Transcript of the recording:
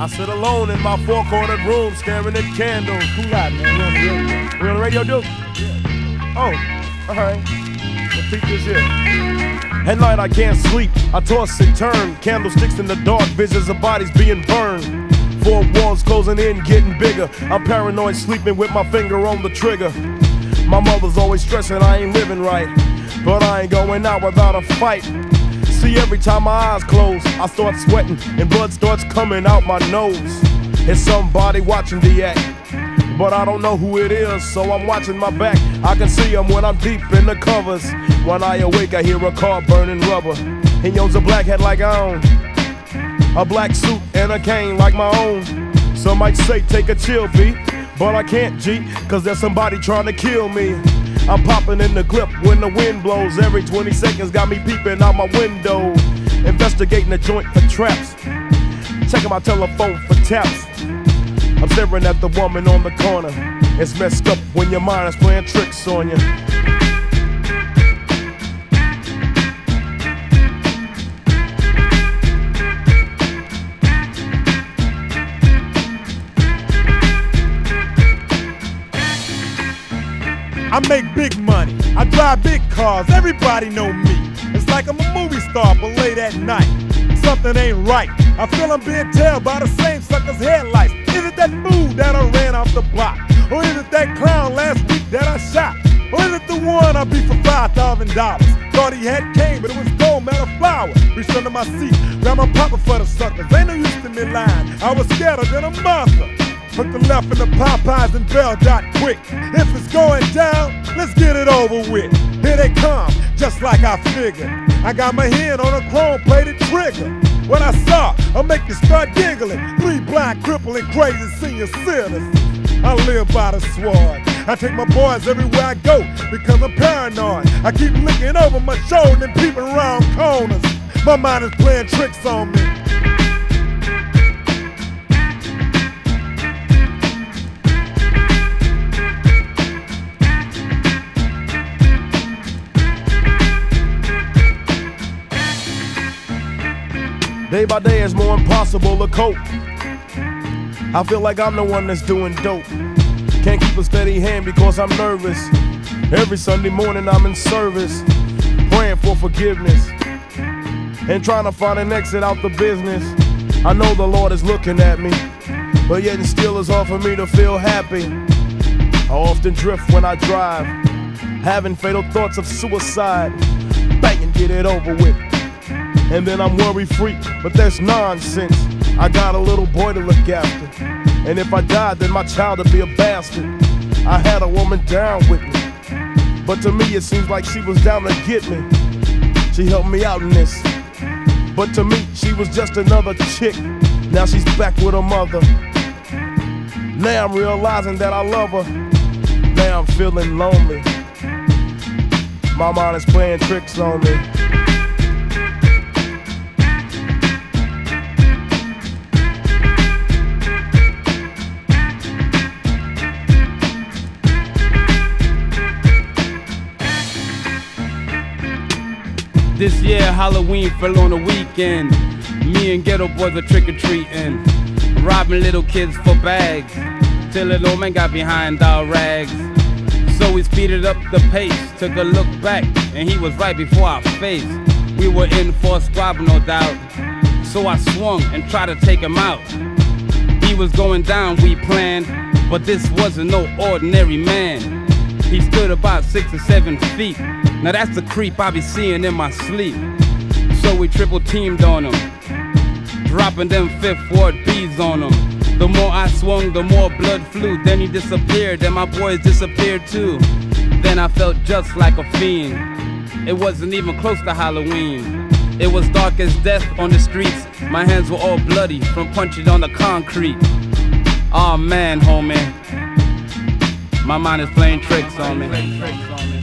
I sit alone in my four cornered room staring at candles. Who got man? We on the radio, dude? Oh, alright. Well, peep this here. At night I can't sleep, I toss and turn. Candlesticks in the dark, visions of bodies being burned. Four walls closing in, getting bigger. I'm paranoid, sleeping with my finger on the trigger. My mother's always stressing I ain't living right. But I ain't going out without a fight. See, every time my eyes close, I start sweating and blood starts coming out my nose. It's somebody watching the act. But I don't know who it is, so I'm watching my back. I can see him when I'm deep in the covers. When I awake, I hear a car burning rubber. He owns a black hat like I own, a black suit and a cane like my own. Some might say take a chill beat, but I can't, G, cause there's somebody trying to kill me. I'm popping in the clip when the wind blows. Every 20 seconds got me peeping out my window. Investigating the joint for traps. Checking my telephone for taps. I'm staring at the woman on the corner. It's messed up when your mind is playing tricks on you. I make big money. I drive big cars. Everybody know me. It's like I'm a movie star, but late at night. Something ain't right. I feel I'm being tailed by the same sucker's headlights. Is it that move that I ran off the block? Or is it that clown last week that I shot? Or is it the one I beat for $5,000? Thought he had cane, but it was gold, metal flower. Reached under my seat, grabbed my popper for the suckers. Ain't no use to me lying. I was scared than a monster. Hook the left in the Popeyes and Bell Dot quick. If it's going down, let's get it over with. Here they come, just like I figured. I got my hand on a chrome plated trigger. When I saw, I'll make you start giggling. Three blind, crippling, crazy senior citizens. I live by the sword. I take my boys everywhere I go because I'm paranoid. I keep looking over my shoulder and peeping around corners. My mind is playing tricks on me. Day by day it's more impossible to cope. I feel like I'm the one that's doing dope. Can't keep a steady hand because I'm nervous. Every Sunday morning I'm in service, praying for forgiveness and trying to find an exit out the business. I know the Lord is looking at me, but yet and still it's hard for me to feel happy. I often drift when I drive, having fatal thoughts of suicide. Bang and get it over with. And then I'm worry free, but that's nonsense. I got a little boy to look after. And if I died, then my child would be a bastard. I had a woman down with me. But to me, it seems like she was down to get me. She helped me out in this. But to me, she was just another chick. Now she's back with her mother. Now I'm realizing that I love her. Now I'm feeling lonely. My mind is playing tricks on me. This year Halloween fell on a weekend. Me and Geto Boys were trick or treating, robbing little kids for bags. Till an old man got behind our rags. So we speeded up the pace, took a look back, and he was right before our face. We were in for a squabble, no doubt. So I swung and tried to take him out. He was going down, we planned, but this wasn't no ordinary man. He stood about six or seven feet. Now that's the creep I be seeing in my sleep. So we triple teamed on him, dropping them fifth ward bees on him. The more I swung, the more blood flew. Then he disappeared, and my boys disappeared too. Then I felt just like a fiend. It wasn't even close to Halloween. It was dark as death on the streets. My hands were all bloody from punching on the concrete. Aw oh, man, homie. My mind is playing tricks on me.